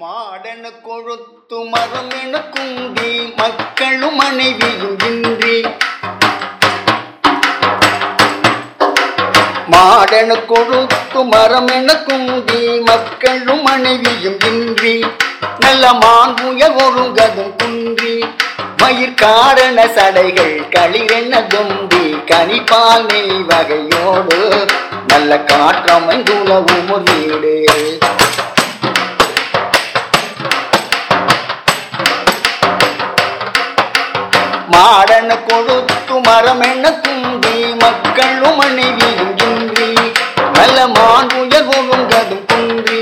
மாடன கொழுத்து மரம் என குந்தி மக்களும் மனைவியும் இன்றி. மாடன கொழுத்து மரம் என குந்தி மக்களும் மனைவியும் இன்றி. நல்ல மாங்குய ஒழுங்கதும் குன்றி. மயிர் காரண சடைகள் களிரென்ன தும்பி கனிப்பால் நெய் வகையோடு நல்ல காற்றமைந்துலவும் ஒரு வீடு. மாடன கொடுத்து மரம் என்ன தும்பி மக்களும் மனைவியும் இன்றி நல்ல மாண்புயர் ஒழுங்கதும் குன்றி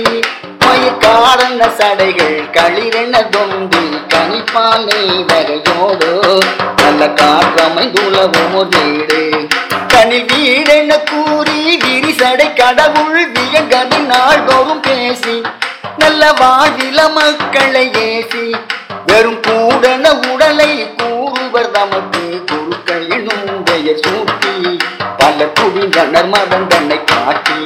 மயக்காரன சடைகள் களிரென தொந்தி கனிப்பாலை வரையோடு நல்ல காற்றமைந்துளவும் ஒரு வீடு. தனி வீடென கூறி விரிசடை கடவுள் வியங்கது நாள் தோறும் பேசி நல்ல வாழ்வில மக்களை ஏசி வெறும் கூடன உடலை கூறுவர் தமக்கு பெயர் சூட்டி பல குவிந்தனர் மதம் தன்னை காட்டி.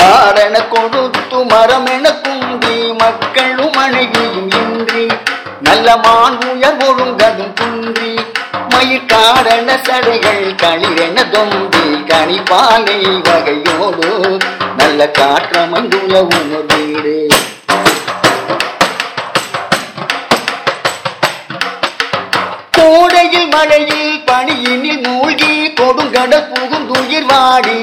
மாறன கொடுத்து மரம் என குந்தி மக்களும் அணுகியும் இன்றி நல்ல மான் உயர் ஒழுங்கதும் குன்றி மயிர்காரண சடைகள் களிரென தொந்தி கனிப்பாலை வகையோடு நல்ல காற்றமந்துள்ள உணர் கொடுங்கட புகுந்துயிர் வாடி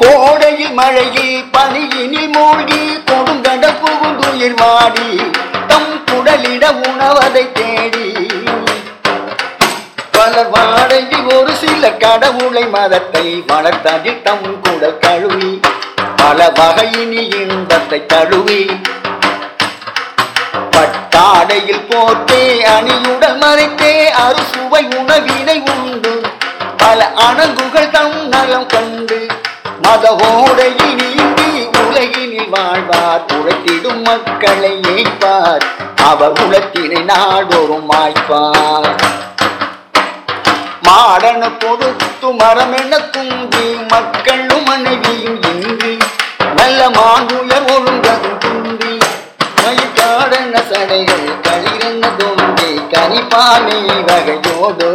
கோடையில் மழையில் பனியினில் மூழ்கி கொடுங்கட புகுந்துயிர் வாடி தம் குடலிட உணவதை தேடி பலர் வாடையில் ஒரு சில கடவுளை மதத்தை வளர்த்ததில் தம் குடல் கழுவி பல வகையினில் இன்பத்தை தழுவி பட்டாடையில் போட்டே அணியுடன் மறைத்தே அறுசுவை உணவினை உண்டு. பல அணங்குகள் தம் நலம் கண்டு மதவோடையில் நீங்கி உலகினில் வாழ்வார். உழைத்திடும் மக்களை ஏய்ப்பார். அவர் உலத்தினை நாடோறும் மாய்ப்பார். மாடன கொடுத்து மரம் என குந்தி மக்களும் மனைவியும் இன்றி நல்ல மாங்குய கனிப்பானை வகையோடு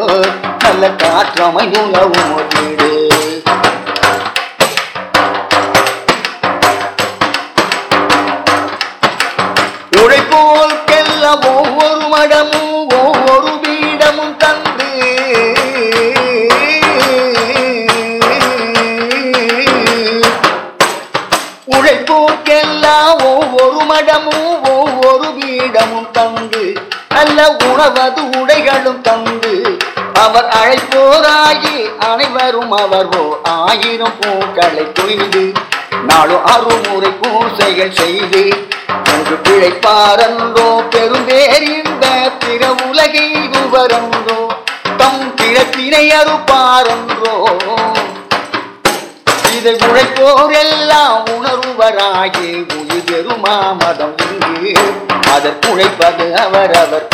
நல்ல காற்றமை உணவும் ஒரு வீடு உழைப்போர்க்கெல்லாம் ஒவ்வொரு மடமும் ஒவ்வொரு பீடமும் தந்து உழைப்போர்க்கெல்லாம் ஒவ்வொரு மடமும் ஒவ்வொரு வீடமும் தந்து நல்ல உணவது உடைகளும் தந்து அவர் அழைப்போராகி அனைவரும் அவர் ஆயிரம் பூக்களை கொய்து நாளும் அறுமுறை பூசைகள் செய்து அங்கு பிழைப்பாரன்றோ பெரும்பேரிந்த பிற உலகை வரன்றோ தம் பிறப்பினை அறுப்பாரன்றோ. இதை உழைப்போர் எல்லாம் உணர்வராகி உயிர் பெருமா மதம் அதற்குழைப்பது அவர் அவர்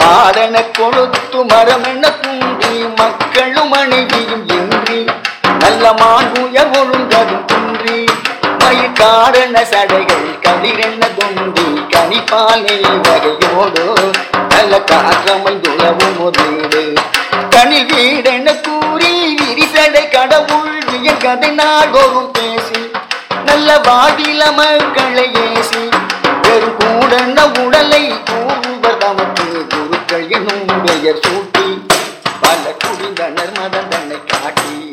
மாதன கொழுத்து மரம் என குன்றி மக்களும் மனைவியும் இன்றி நல்ல மாண்புயர் ஒழுங்கதும் குன்றி மயிர்காரண சடைகள் கதிரென்ன தொந்தி கனிப்பாலை வகையோடு நல்ல காற்றமைந்துளவும் ஒரு வீடு கனில் வீடென கூறி விரிசடை கடவுள் கதை நாடோறும் நல்ல வாடில மக்களை ஏசி வெறும் கூடன உடலை கூறுவர் தமக்கு. குருக்கள் என்னும் பெயர் சூட்டி பல குடிந்தனர் மதம் தன்னை காட்டி.